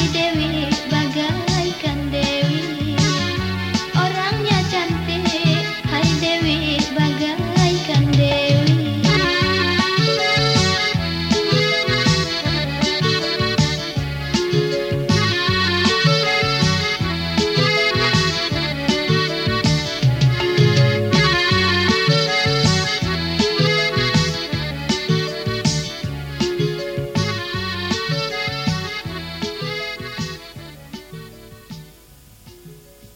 every day we